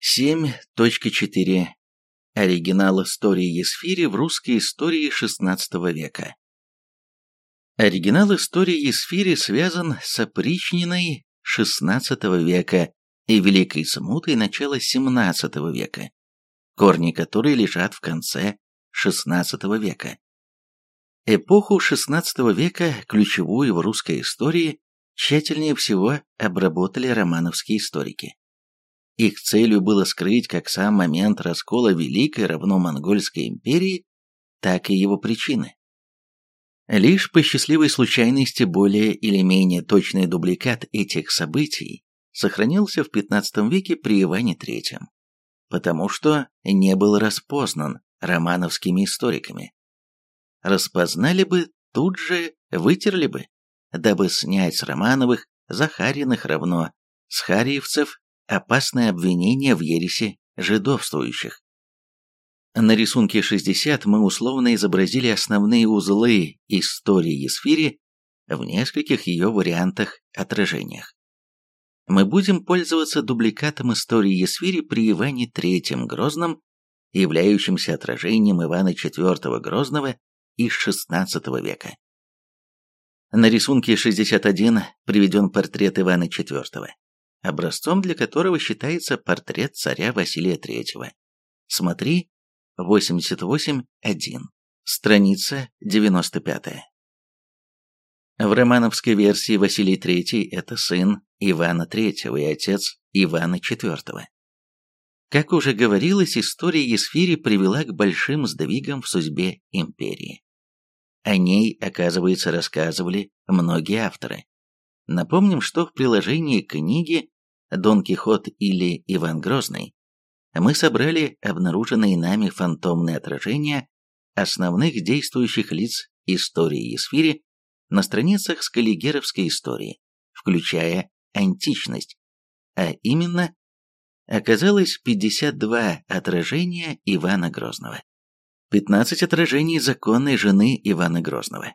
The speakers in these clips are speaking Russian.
7.4. Оригинал истории Есфири в русской истории XVI века. Оригинал истории Есфири связан с опричниной XVI века и Великой Смутой начала XVII века, корни которой лежат в конце XVI века. Эпоху XVI века, ключевую в русской истории, тщательнее всего обработали романовские историки. Их целью было скрыть как сам момент раскола Великой равно Монгольской империи, так и его причины. Лишь по счастливой случайности более или менее точный дубликат этих событий сохранился в XV веке при Иване III, потому что не был распознан романовскими историками. Распознали бы, тут же вытерли бы, дабы снять с Романовых, Захариных равно, с Хариевцев опасное обвинение в ереси жидовствующих. На рисунке 60 мы условно изобразили основные узлы истории Есфири в нескольких ее вариантах-отражениях. Мы будем пользоваться дубликатом истории Есфири при Иване III Грозном, являющимся отражением Ивана IV Грозного из XVI века. На рисунке 61 приведен портрет Ивана IV образцом для которого считается портрет царя Василия III. Смотри 88.1, страница 95. В романовской версии Василий III – это сын Ивана III и отец Ивана IV. Как уже говорилось, история Есфири привела к большим сдвигам в судьбе империи. О ней, оказывается, рассказывали многие авторы. Напомним, что в приложении книги «Дон Кихот» или «Иван Грозный» мы собрали обнаруженные нами фантомные отражения основных действующих лиц истории Есфири на страницах скаллигеровской истории, включая античность, а именно оказалось 52 отражения Ивана Грозного, 15 отражений законной жены Ивана Грозного,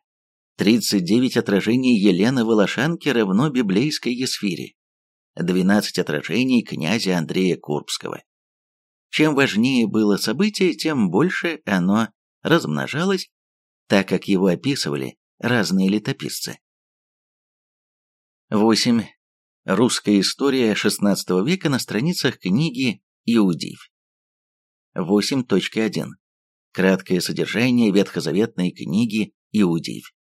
39 отражений Елены Волошанки равно библейской Есфире, 12 отражений князя Андрея Курбского. Чем важнее было событие, тем больше оно размножалось, так как его описывали разные летописцы. 8. Русская история XVI века на страницах книги Иудив. 8.1. Краткое содержание ветхозаветной книги Иудив.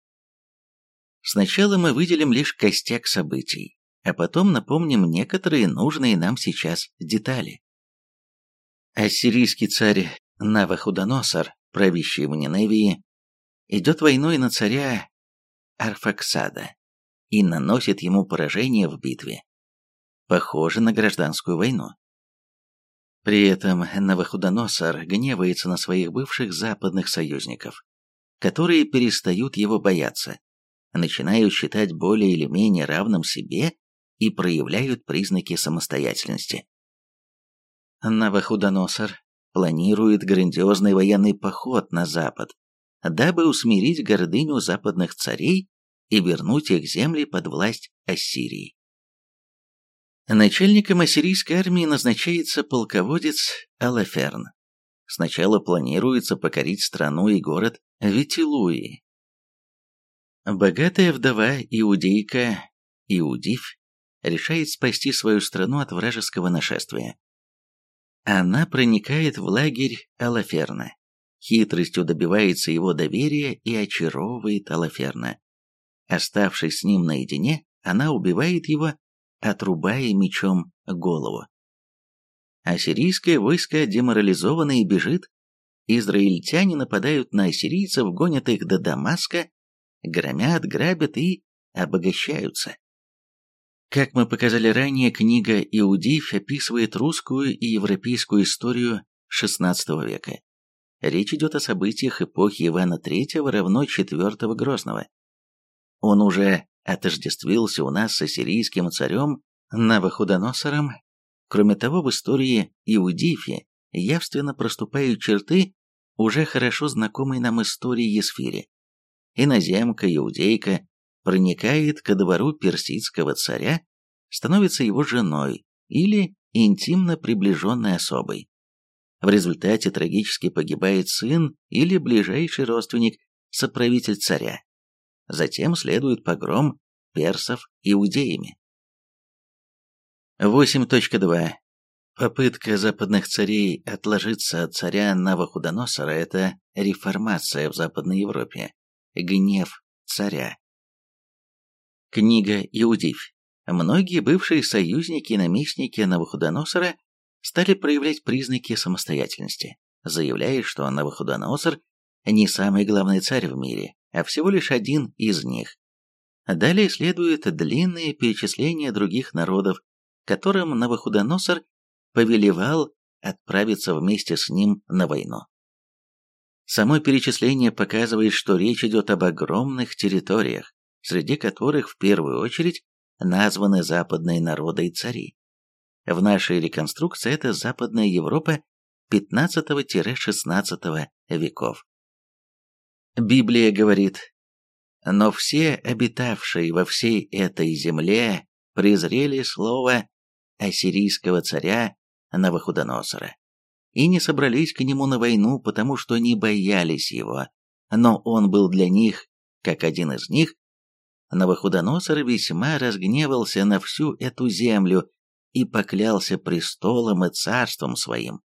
Сначала мы выделим лишь костяк событий, а потом напомним некоторые нужные нам сейчас детали. Ассирийский царь Навахудоносор, правящий в Ниневии, идет войной на царя Арфаксада и наносит ему поражение в битве. Похоже на гражданскую войну. При этом Навуходоносор гневается на своих бывших западных союзников, которые перестают его бояться начинают считать более или менее равным себе и проявляют признаки самостоятельности. Навуходоносор планирует грандиозный военный поход на запад, дабы усмирить гордыню западных царей и вернуть их земли под власть Ассирии. Начальником ассирийской армии назначается полководец Алаферн. Сначала планируется покорить страну и город Витилуи, Богатая вдова иудейка Иудив решает спасти свою страну от вражеского нашествия. Она проникает в лагерь Алаферна, хитростью добивается его доверия и очаровывает Алаферна. Оставшись с ним наедине, она убивает его, отрубая мечом голову. Ассирийское войско деморализовано и бежит. Израильтяне нападают на ассирийцев, гонят их до Дамаска громят, грабят и обогащаются. Как мы показали ранее, книга «Иудив» описывает русскую и европейскую историю XVI века. Речь идет о событиях эпохи Ивана III равно IV Грозного. Он уже отождествился у нас с ассирийским царем Навуходоносором. Кроме того, в истории Иудифи явственно проступают черты уже хорошо знакомой нам истории Есфири иноземка, иудейка, проникает ко двору персидского царя, становится его женой или интимно приближенной особой. В результате трагически погибает сын или ближайший родственник, соправитель царя. Затем следует погром персов иудеями. 8.2. Попытка западных царей отложиться от царя Навуходоносора – это реформация в Западной Европе, гнев царя. Книга Иудивь. Многие бывшие союзники и наместники Навуходоносора стали проявлять признаки самостоятельности, заявляя, что Навуходоносор не самый главный царь в мире, а всего лишь один из них. Далее следует длинное перечисление других народов, которым Навуходоносор повелевал отправиться вместе с ним на войну. Само перечисление показывает, что речь идет об огромных территориях, среди которых в первую очередь названы западные народы и цари. В нашей реконструкции это Западная Европа XV-XVI веков. Библия говорит, «Но все обитавшие во всей этой земле презрели слово ассирийского царя Навуходоносора и не собрались к нему на войну, потому что не боялись его, но он был для них, как один из них, Навуходоносор весьма разгневался на всю эту землю и поклялся престолом и царством своим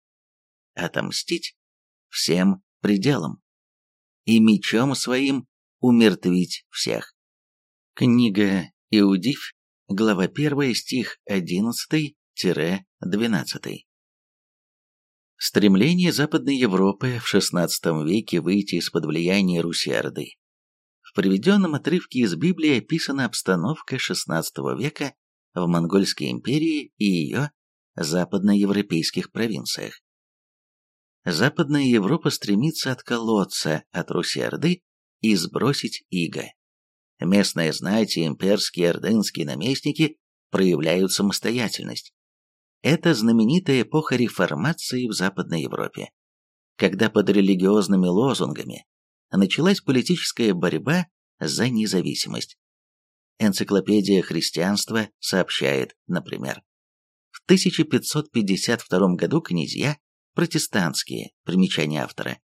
отомстить всем пределам и мечом своим умертвить всех. Книга Иудив, глава 1, стих 11-12. Стремление Западной Европы в XVI веке выйти из-под влияния Руси-Орды. В приведенном отрывке из Библии описана обстановка XVI века в Монгольской империи и ее западноевропейских провинциях. Западная Европа стремится отколоться от Руси-Орды и сбросить иго. Местная знать и имперские ордынские наместники проявляют самостоятельность. Это знаменитая эпоха реформации в Западной Европе, когда под религиозными лозунгами началась политическая борьба за независимость. Энциклопедия христианства сообщает, например, в 1552 году князья, протестантские, примечание автора,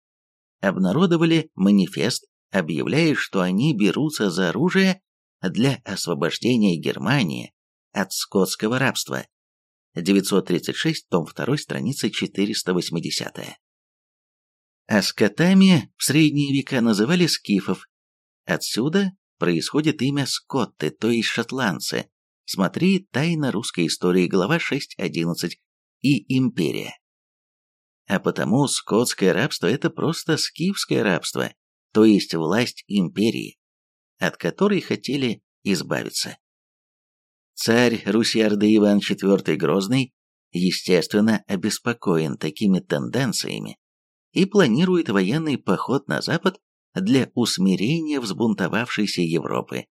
обнародовали манифест, объявляя, что они берутся за оружие для освобождения Германии от скотского рабства 936, том 2, страница 480. А скотами в средние века называли скифов. Отсюда происходит имя скотты, то есть шотландцы. Смотри «Тайна русской истории», глава 6.11 и «Империя». А потому скотское рабство – это просто скифское рабство, то есть власть империи, от которой хотели избавиться. Царь Руси-Орды Иван IV Грозный, естественно, обеспокоен такими тенденциями и планирует военный поход на запад для усмирения взбунтовавшейся Европы.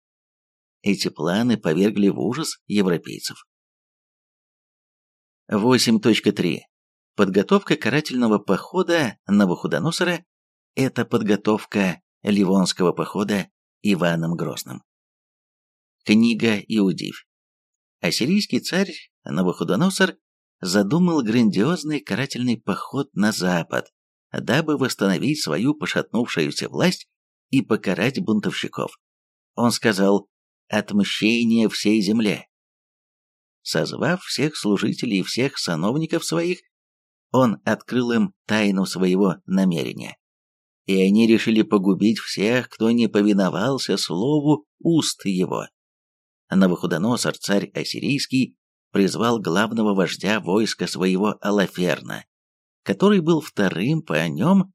Эти планы повергли в ужас европейцев. 8.3. Подготовка карательного похода Навуходоносора – это подготовка Ливонского похода Иваном Грозным. Книга Иудивь. Ассирийский царь Навуходоносор задумал грандиозный карательный поход на запад, дабы восстановить свою пошатнувшуюся власть и покарать бунтовщиков. Он сказал «отмщение всей земле». Созвав всех служителей и всех сановников своих, он открыл им тайну своего намерения. И они решили погубить всех, кто не повиновался слову уст его. Навуходоносор, царь ассирийский, призвал главного вождя войска своего Алаферна, который был вторым по нем,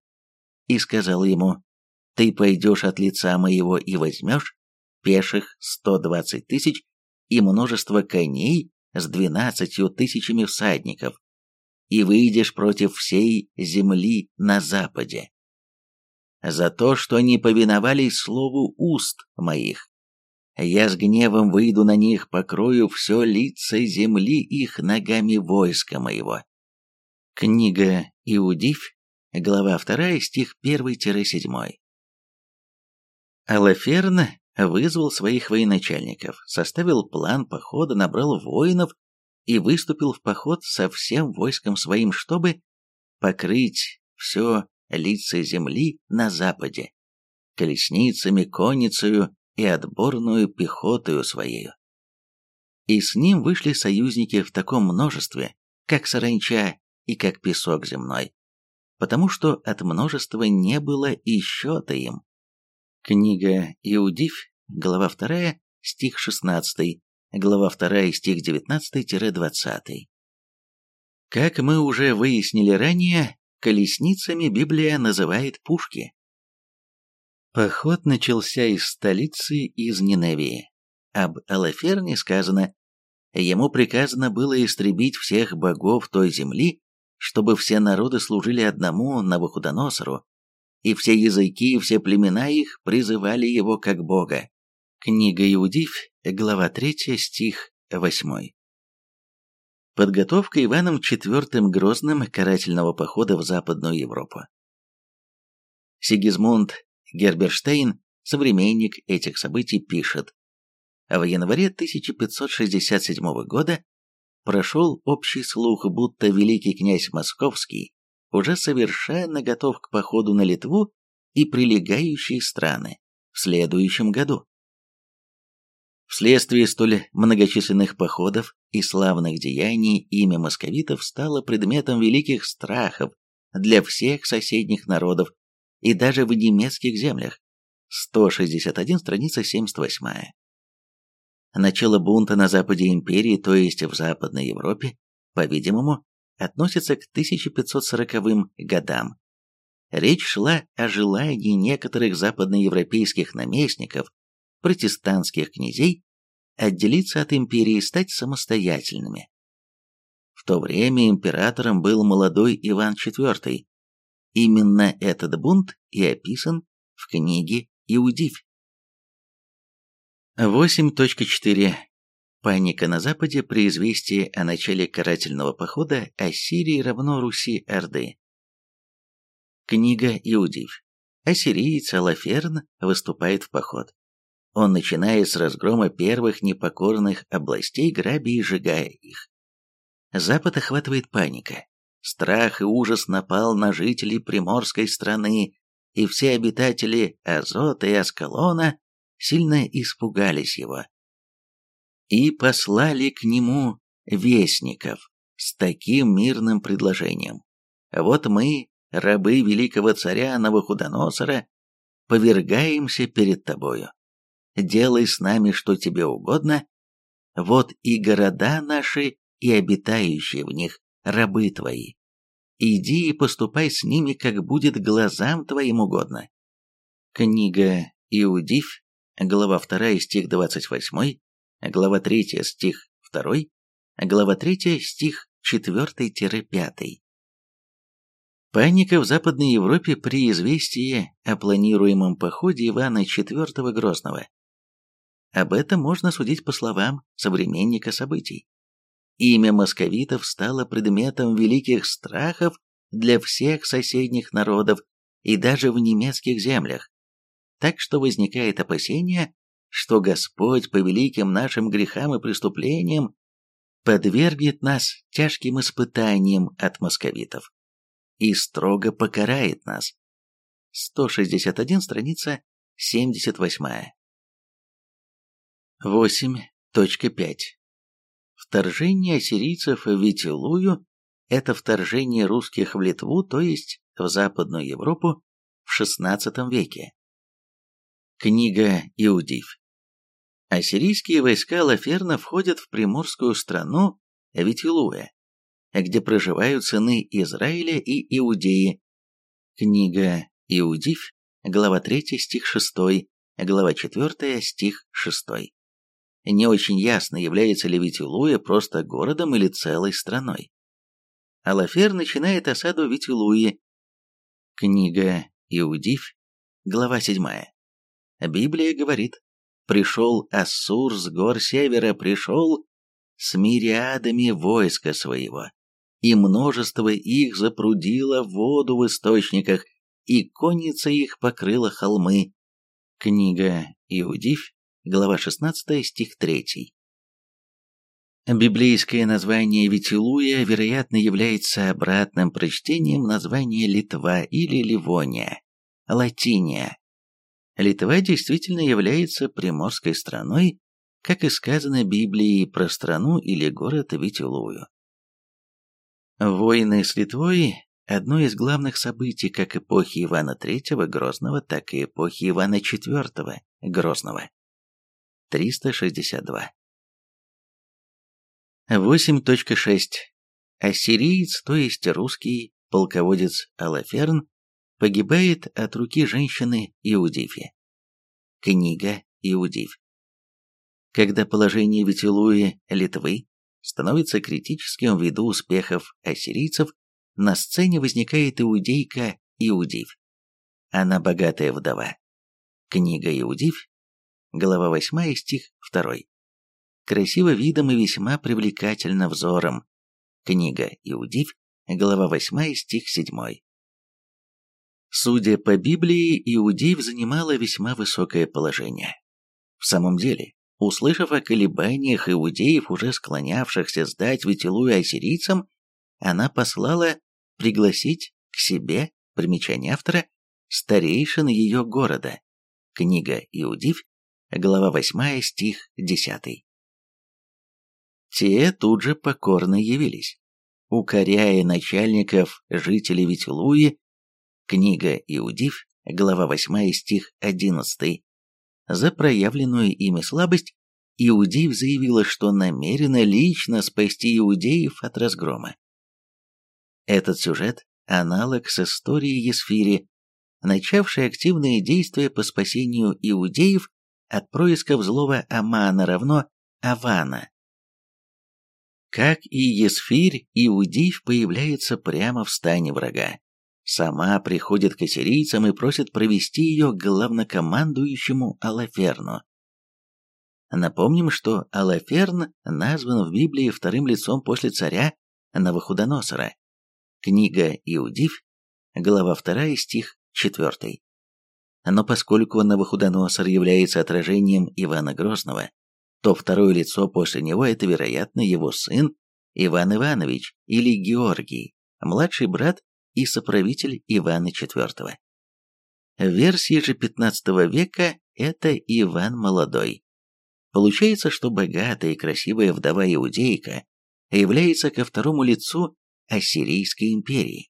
и сказал ему, «Ты пойдешь от лица моего и возьмешь пеших сто двадцать тысяч и множество коней с двенадцатью тысячами всадников, и выйдешь против всей земли на западе. За то, что не повиновались слову уст моих, я с гневом выйду на них, покрою все лица земли их ногами войска моего. Книга Иудив, глава 2, стих 1-7. Алаферн вызвал своих военачальников, составил план похода, набрал воинов и выступил в поход со всем войском своим, чтобы покрыть все лица земли на западе, колесницами, конницею и отборную пехотою своею. И с ним вышли союзники в таком множестве, как саранча и как песок земной, потому что от множества не было и счета им. Книга Иудивь, глава 2, стих 16, глава 2, стих 19-20. Как мы уже выяснили ранее, колесницами Библия называет пушки. Поход начался из столицы, из Ниневии. Об Алаферне сказано, ему приказано было истребить всех богов той земли, чтобы все народы служили одному Навуходоносору, и все языки и все племена их призывали его как Бога. Книга Иудивь, глава 3, стих 8. Подготовка Иваном IV Грозным карательного похода в Западную Европу. Сигизмунд Герберштейн, современник этих событий, пишет, в январе 1567 года прошел общий слух, будто великий князь Московский уже совершенно готов к походу на Литву и прилегающие страны в следующем году. Вследствие столь многочисленных походов и славных деяний имя московитов стало предметом великих страхов для всех соседних народов и даже в немецких землях. 161 страница 78. Начало бунта на западе империи, то есть в Западной Европе, по-видимому, относится к 1540 годам. Речь шла о желании некоторых западноевропейских наместников, протестантских князей, отделиться от империи и стать самостоятельными. В то время императором был молодой Иван IV. Именно этот бунт и описан в книге «Иудивь». 8.4. Паника на Западе при известии о начале карательного похода Ассирии равно Руси-Орды. Книга Иудив. Ассириец Алаферн выступает в поход. Он начинает с разгрома первых непокорных областей, грабя и сжигая их. Запад охватывает паника. Страх и ужас напал на жителей приморской страны, и все обитатели Азота и Аскалона сильно испугались его и послали к нему вестников с таким мирным предложением. Вот мы, рабы великого царя Навуходоносора, повергаемся перед тобою. Делай с нами что тебе угодно. Вот и города наши, и обитающие в них, рабы твои. Иди и поступай с ними, как будет глазам твоим угодно. Книга Иудив, глава 2, стих 28, глава 3, стих 2, глава 3, стих 4-5. Паника в Западной Европе при известии о планируемом походе Ивана IV Грозного. Об этом можно судить по словам современника событий. Имя московитов стало предметом великих страхов для всех соседних народов и даже в немецких землях. Так что возникает опасение, что Господь по великим нашим грехам и преступлениям подвергнет нас тяжким испытаниям от московитов и строго покарает нас. 161 страница 78. 8.5. Вторжение ассирийцев в Витилую – это вторжение русских в Литву, то есть в Западную Европу в XVI веке. Книга Иудив. Ассирийские войска Лаферна входят в приморскую страну Витилуя, где проживают сыны Израиля и Иудеи. Книга Иудив, глава 3, стих 6, глава 4, стих 6. Не очень ясно, является ли Витилуя просто городом или целой страной. Алафер начинает осаду Витилуи. Книга Иудив, глава 7. Библия говорит, «Пришел Ассур с гор севера, пришел с мириадами войска своего, и множество их запрудило воду в источниках, и конница их покрыла холмы». Книга Иудив, глава 16, стих 3. Библейское название Витилуя, вероятно, является обратным прочтением названия Литва или Ливония, Латиния. Литва действительно является приморской страной, как и сказано Библией про страну или город Витилую. Войны с Литвой – одно из главных событий как эпохи Ивана III Грозного, так и эпохи Ивана IV Грозного. 362. 8.6. Ассириец, то есть русский полководец Алаферн, погибает от руки женщины Иудифи. Книга Иудиф. Когда положение Витилуи Литвы становится критическим ввиду успехов ассирийцев, на сцене возникает иудейка Иудив. Она богатая вдова. Книга Иудив, глава 8, стих 2 красиво видом и весьма привлекательно взором. Книга Иудив, глава 8, стих 7. Судя по Библии, Иудив занимала весьма высокое положение. В самом деле, услышав о колебаниях иудеев, уже склонявшихся сдать Витилую ассирийцам, она послала пригласить к себе, примечание автора, старейшин ее города. Книга Иудив, глава 8, стих 10. Те тут же покорно явились, укоряя начальников жителей Витилуи, книга Иудив, глава 8 стих 11, за проявленную ими слабость, Иудив заявила, что намерена лично спасти иудеев от разгрома. Этот сюжет – аналог с историей Есфири, начавшей активные действия по спасению иудеев от происков злого Амана равно Авана. Как и Есфирь, Иудив появляется прямо в стане врага. Сама приходит к ассирийцам и просит провести ее к главнокомандующему Алаферну. Напомним, что Алаферн назван в Библии вторым лицом после царя Навуходоносора. Книга Иудив, глава 2, стих 4. Но поскольку Навуходоносор является отражением Ивана Грозного, то второе лицо после него – это, вероятно, его сын Иван Иванович или Георгий, младший брат и соправитель Ивана IV. В версии же XV века это Иван Молодой. Получается, что богатая и красивая вдова-иудейка является ко второму лицу Ассирийской империи.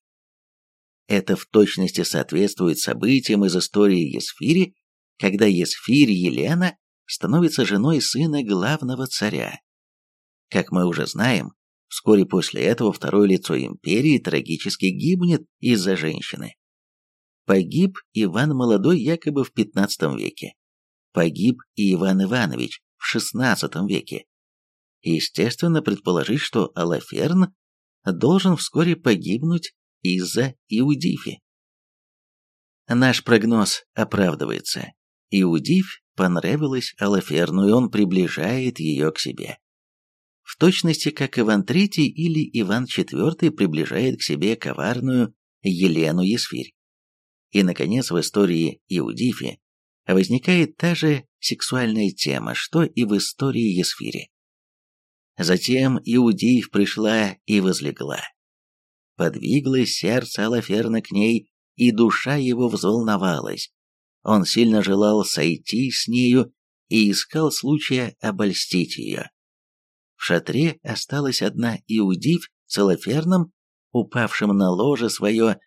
Это в точности соответствует событиям из истории Есфири, когда Есфирь Елена становится женой сына главного царя. Как мы уже знаем, вскоре после этого второе лицо империи трагически гибнет из-за женщины. Погиб Иван Молодой якобы в XV веке. Погиб и Иван Иванович в XVI веке. Естественно, предположить, что Алаферн должен вскоре погибнуть из-за Иудифи. Наш прогноз оправдывается. Иудифь понравилась Алаферну, и он приближает ее к себе. В точности, как Иван III или Иван IV приближает к себе коварную Елену Есфирь. И, наконец, в истории Иудифи возникает та же сексуальная тема, что и в истории Есфири. Затем Иудиф пришла и возлегла. Подвиглось сердце Алаферна к ней, и душа его взволновалась. Он сильно желал сойти с нею и искал случая обольстить ее. В шатре осталась одна Иудив с Алаферном, упавшим на ложе свое,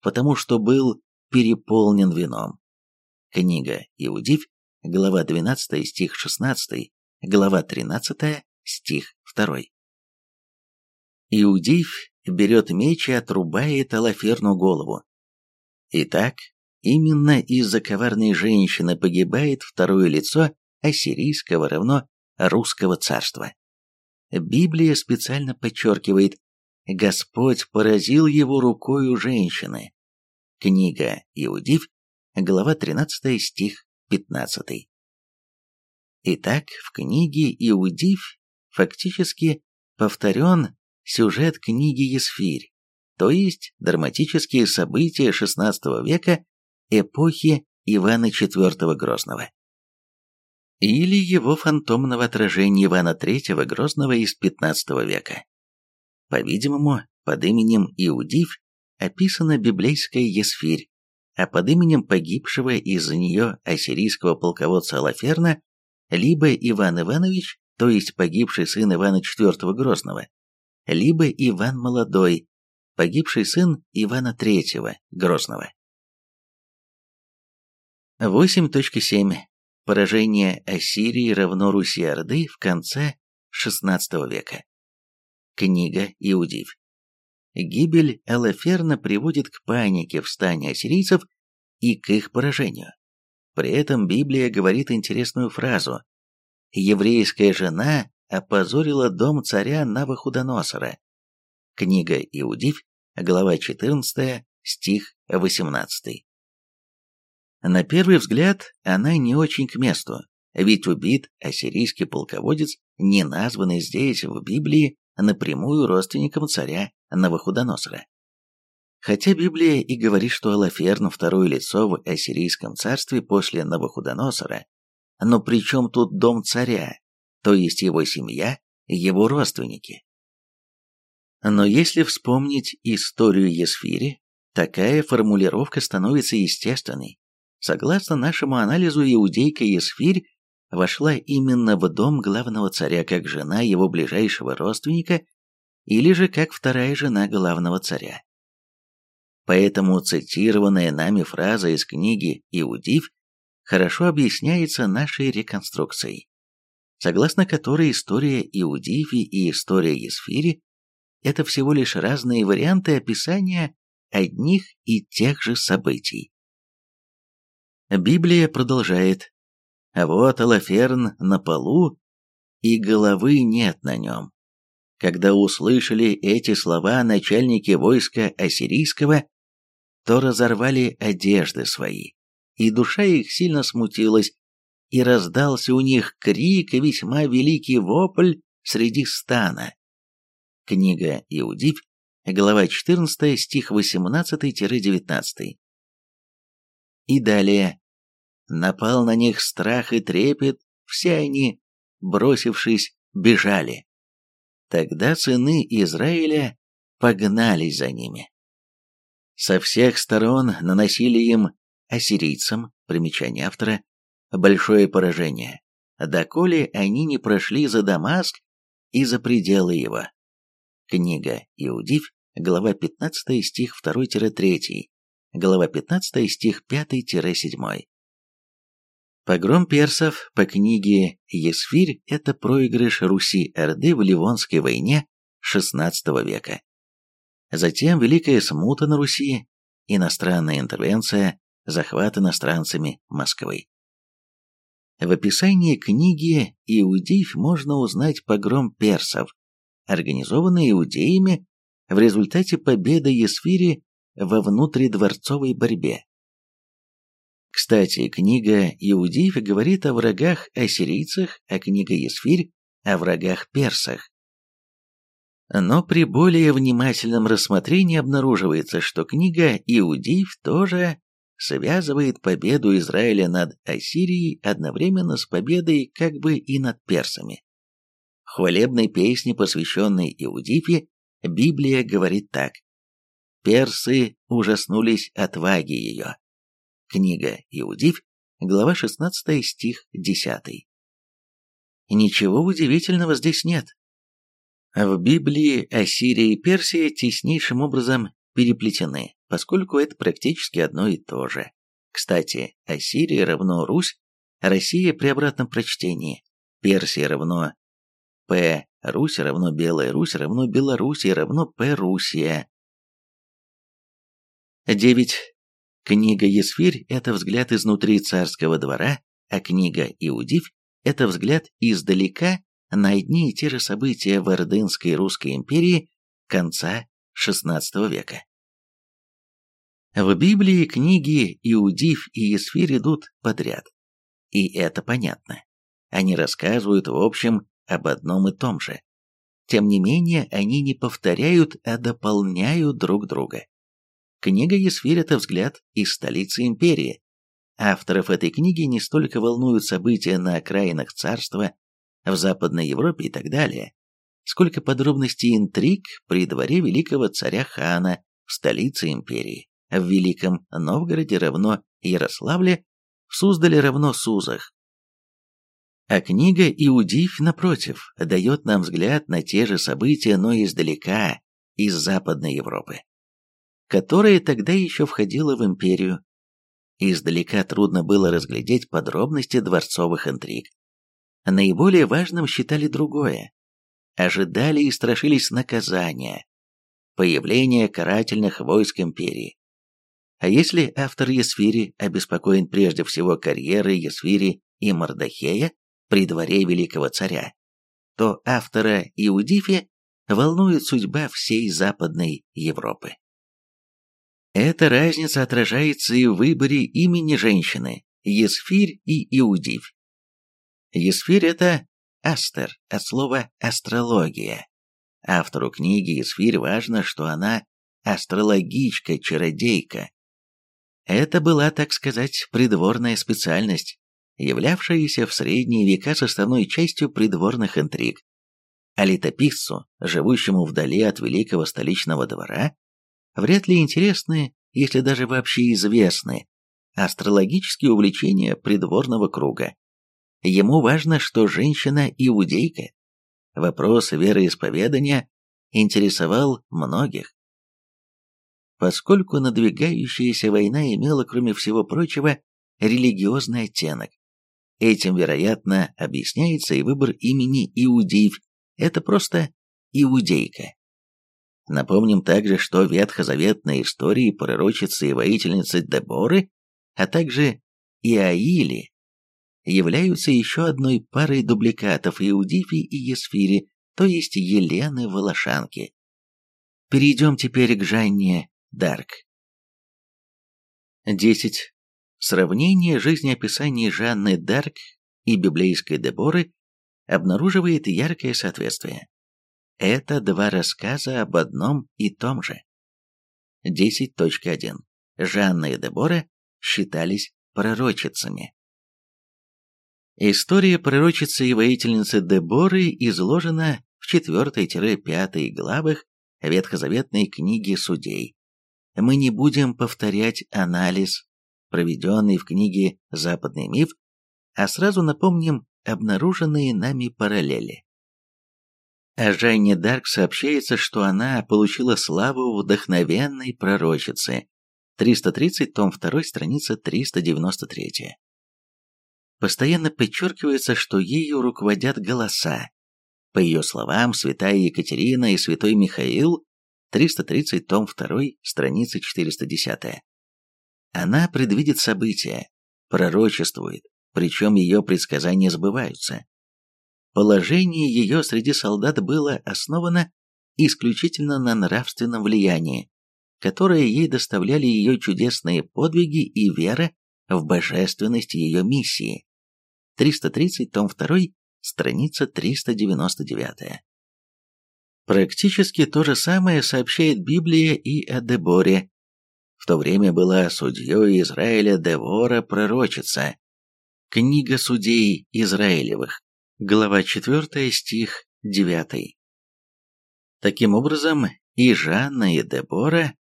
потому что был переполнен вином. Книга Иудив, глава 12, стих 16, глава 13, стих 2. Иудив берет меч и отрубает Алаферну голову. Итак, Именно из-за коварной женщины погибает второе лицо ассирийского равно русского царства. Библия специально подчеркивает «Господь поразил его рукою женщины». Книга Иудив, глава 13, стих 15. Итак, в книге Иудив фактически повторен сюжет книги Есфирь, то есть драматические события XVI века эпохи Ивана IV Грозного. или его фантомного отражения Ивана III Грозного из XV века. По-видимому, под именем Иудив описана библейская Есфирь, а под именем погибшего из-за нее ассирийского полководца Алаферна либо Иван Иванович, то есть погибший сын Ивана IV Грозного, либо Иван Молодой, погибший сын Ивана III Грозного. 8.7. Поражение Ассирии равно Руси-Орды в конце XVI века. Книга Иудив. Гибель Алаферна приводит к панике в стане ассирийцев и к их поражению. При этом Библия говорит интересную фразу «Еврейская жена опозорила дом царя Навуходоносора». Книга Иудив, глава 14, стих 18. На первый взгляд, она не очень к месту, ведь убит ассирийский полководец, не названный здесь в Библии напрямую родственником царя Навуходоносора. Хотя Библия и говорит, что Алаферн – второе лицо в Ассирийском царстве после Навуходоносора, но при чем тут дом царя, то есть его семья, его родственники? Но если вспомнить историю Есфири, такая формулировка становится естественной. Согласно нашему анализу, иудейка Есфирь вошла именно в дом главного царя как жена его ближайшего родственника или же как вторая жена главного царя. Поэтому цитированная нами фраза из книги «Иудив» хорошо объясняется нашей реконструкцией, согласно которой история Иудифи и история Есфири – это всего лишь разные варианты описания одних и тех же событий. Библия продолжает а вот Алаферн на полу, и головы нет на нем. Когда услышали эти слова начальники войска ассирийского, то разорвали одежды свои, и душа их сильно смутилась, и раздался у них крик и весьма великий вопль среди стана. Книга Иудив, глава 14, стих 18-19. И далее Напал на них страх и трепет, все они, бросившись, бежали. Тогда сыны Израиля погнались за ними. Со всех сторон наносили им, ассирийцам, примечание автора, большое поражение, доколе они не прошли за Дамаск и за пределы его. Книга Иудив, глава 15 стих 2-3, глава 15 стих 5-7. Погром персов по книге «Есфирь» – это проигрыш Руси-Орды в Ливонской войне XVI века. Затем Великая Смута на Руси, иностранная интервенция, захват иностранцами Москвы. В описании книги «Иудеев» можно узнать погром персов, организованный иудеями в результате победы Есфири во внутридворцовой борьбе. Кстати, книга Иудеев говорит о врагах ассирийцах, а книга Есфирь – о врагах персах. Но при более внимательном рассмотрении обнаруживается, что книга Иудеев тоже связывает победу Израиля над Ассирией одновременно с победой как бы и над персами. В хвалебной песне, посвященной Иудифе, Библия говорит так. «Персы ужаснулись отваги ее, Книга Иудив, глава 16, стих 10. Ничего удивительного здесь нет. В Библии Ассирия и Персия теснейшим образом переплетены, поскольку это практически одно и то же. Кстати, Ассирия равно Русь, Россия при обратном прочтении, Персия равно П, Русь равно Белая Русь равно Белоруссия равно П, Русия. 9. Книга Есфирь – это взгляд изнутри царского двора, а книга Иудив – это взгляд издалека на одни и те же события в Ордынской русской империи конца XVI века. В Библии книги Иудив и Есфирь идут подряд. И это понятно. Они рассказывают в общем об одном и том же. Тем не менее, они не повторяют, а дополняют друг друга. Книга Есфирь – это взгляд из столицы империи, Авторов этой книги не столько волнуют события на окраинах царства, в Западной Европе и так далее, сколько подробностей интриг при дворе великого царя хана в столице империи, в Великом Новгороде равно Ярославле, в Суздале равно Сузах. А книга «Иудивь», напротив, дает нам взгляд на те же события, но издалека, из Западной Европы, которая тогда еще входила в империю. Издалека трудно было разглядеть подробности дворцовых интриг. Наиболее важным считали другое. Ожидали и страшились наказания, появления карательных войск империи. А если автор Есфири обеспокоен прежде всего карьерой Есфири и Мардахея при дворе великого царя, то автора Иудифи волнует судьба всей Западной Европы. Эта разница отражается и в выборе имени женщины – Есфирь и Иудивь. Есфирь – это Астер, от слова «астрология». Автору книги Есфирь важно, что она астрологичка-чародейка. Это была, так сказать, придворная специальность, являвшаяся в средние века составной частью придворных интриг. А летописцу, живущему вдали от великого столичного двора, вряд ли интересны, если даже вообще известны, астрологические увлечения придворного круга. Ему важно, что женщина иудейка. Вопрос вероисповедания интересовал многих. Поскольку надвигающаяся война имела, кроме всего прочего, религиозный оттенок, этим, вероятно, объясняется и выбор имени Иудеев. Это просто иудейка. Напомним также, что ветхозаветные истории пророчицы и воительницы Деборы, а также Иаили являются еще одной парой дубликатов Иудифи и Есфири, то есть Елены Волошанки. Перейдем теперь к Жанне Дарк. 10. Сравнение жизнеописаний Жанны Дарк и библейской Деборы обнаруживает яркое соответствие. Это два рассказа об одном и том же. 10.1. Жанна и Дебора считались пророчицами. История пророчицы и воительницы Деборы изложена в 4-5 главах Ветхозаветной книги Судей. Мы не будем повторять анализ, проведенный в книге «Западный миф», а сразу напомним обнаруженные нами параллели. О Жанне Дарк сообщается, что она получила славу вдохновенной пророчицы. 330, том 2, страница 393 постоянно подчеркивается, что ею руководят голоса. По ее словам, святая Екатерина и святой Михаил, 330, том 2, страница 410. Она предвидит события, пророчествует, причем ее предсказания сбываются. Положение ее среди солдат было основано исключительно на нравственном влиянии, которое ей доставляли ее чудесные подвиги и вера в божественность ее миссии. 330, том 2, страница 399. Практически то же самое сообщает Библия и о Деборе. В то время была судьей Израиля Девора пророчица. Книга судей Израилевых, глава 4, стих 9. Таким образом, и Жанна, и Дебора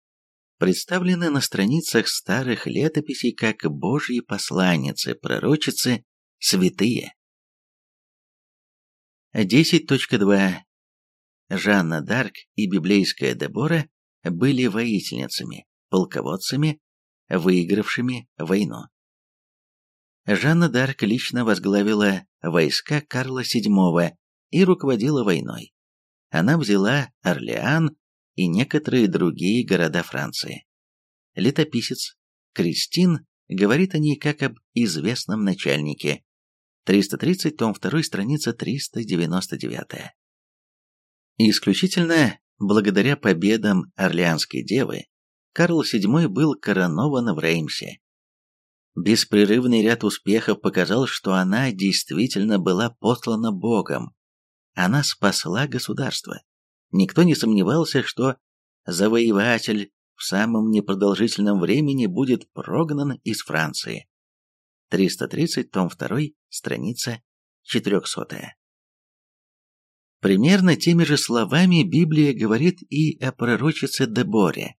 представлены на страницах старых летописей как божьи посланницы, пророчицы, святые. 10.2. Жанна Дарк и библейская Дебора были воительницами, полководцами, выигравшими войну. Жанна Дарк лично возглавила войска Карла VII и руководила войной. Она взяла Орлеан и некоторые другие города Франции. Летописец Кристин говорит о ней как об известном начальнике. 330, том 2, страница 399. Исключительно благодаря победам Орлеанской девы Карл VII был коронован в Реймсе. Беспрерывный ряд успехов показал, что она действительно была послана Богом. Она спасла государство. Никто не сомневался, что завоеватель в самом непродолжительном времени будет прогнан из Франции. 330, том 2, страница 400. Примерно теми же словами Библия говорит и о пророчице Деборе.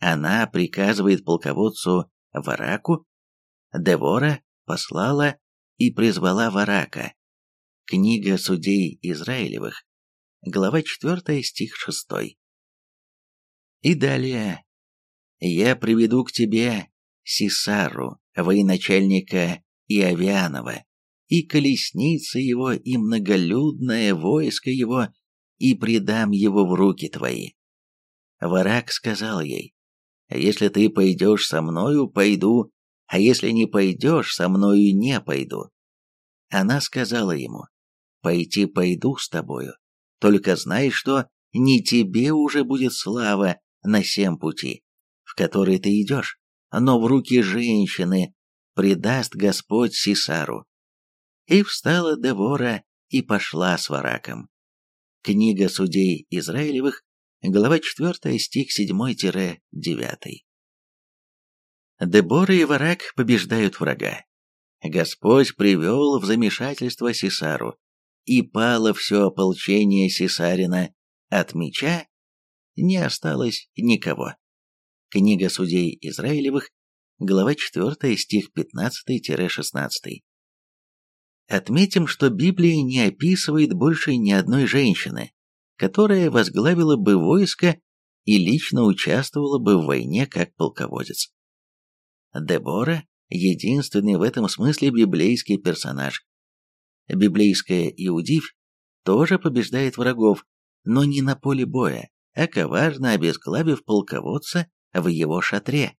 Она приказывает полководцу Вараку, Девора послала и призвала Варака. Книга судей Израилевых, глава 4, стих 6. И далее. «Я приведу к тебе Сисару, военачальника Иовианова, и колесницы его, и многолюдное войско его, и предам его в руки твои». Варак сказал ей, «Если ты пойдешь со мною, пойду, а если не пойдешь со мною, не пойду». Она сказала ему, «Пойти пойду с тобою, только знай, что не тебе уже будет слава на всем пути, в который ты идешь, но в руки женщины предаст Господь Сисару. И встала Девора и пошла с Вараком. Книга судей Израилевых, глава 4, стих 7-9. Дебора и Варак побеждают врага. Господь привел в замешательство Сисару, и пало все ополчение Сисарина от меча, не осталось никого. Книга судей Израилевых, глава 4, стих 15-16. Отметим, что Библия не описывает больше ни одной женщины, которая возглавила бы войско и лично участвовала бы в войне как полководец. Дебора – единственный в этом смысле библейский персонаж. Библейская Иудивь тоже побеждает врагов, но не на поле боя, а коварно обезглавив полководца в его шатре.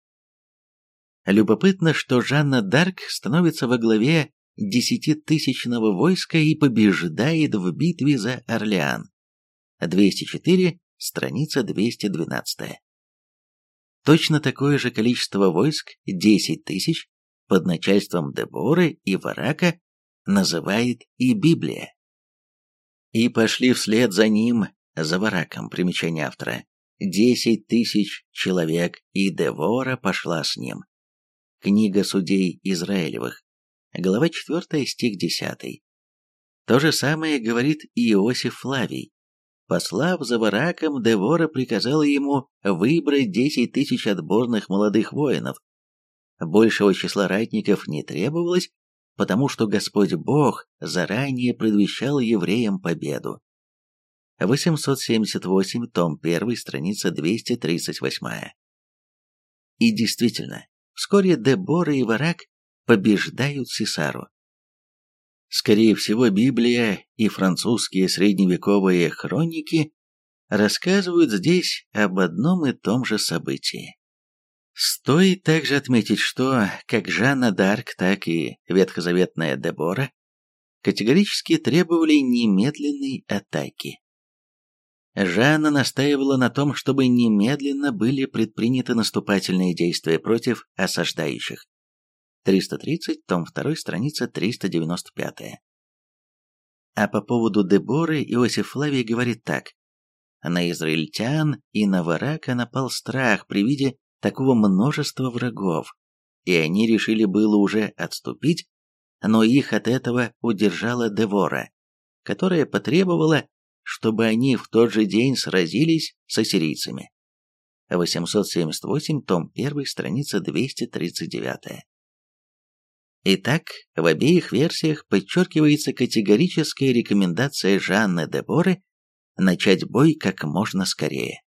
Любопытно, что Жанна Дарк становится во главе десятитысячного войска и побеждает в битве за Орлеан. 204, страница 212. Точно такое же количество войск, 10 тысяч, под начальством Деборы и Варака, называет и Библия. И пошли вслед за ним, за Вараком, примечание автора, десять тысяч человек, и Девора пошла с ним. Книга судей Израилевых, глава 4, стих 10. То же самое говорит Иосиф Флавий. Послав за Вараком, Девора приказала ему выбрать десять тысяч отборных молодых воинов. Большего числа ратников не требовалось, потому что Господь Бог заранее предвещал евреям победу. 878, том 1, страница 238. И действительно, вскоре Дебора и Варак побеждают Сесару. Скорее всего, Библия и французские средневековые хроники рассказывают здесь об одном и том же событии. Стоит также отметить, что как Жанна Дарк, так и ветхозаветная Дебора категорически требовали немедленной атаки. Жанна настаивала на том, чтобы немедленно были предприняты наступательные действия против осаждающих. 330, том 2, страница 395. А по поводу Деборы Иосиф Флавий говорит так. На израильтян и на Варака напал страх при виде такого множества врагов, и они решили было уже отступить, но их от этого удержала Девора, которая потребовала, чтобы они в тот же день сразились с ассирийцами. 878, том 1, страница 239. Итак, в обеих версиях подчеркивается категорическая рекомендация Жанны де Боры начать бой как можно скорее.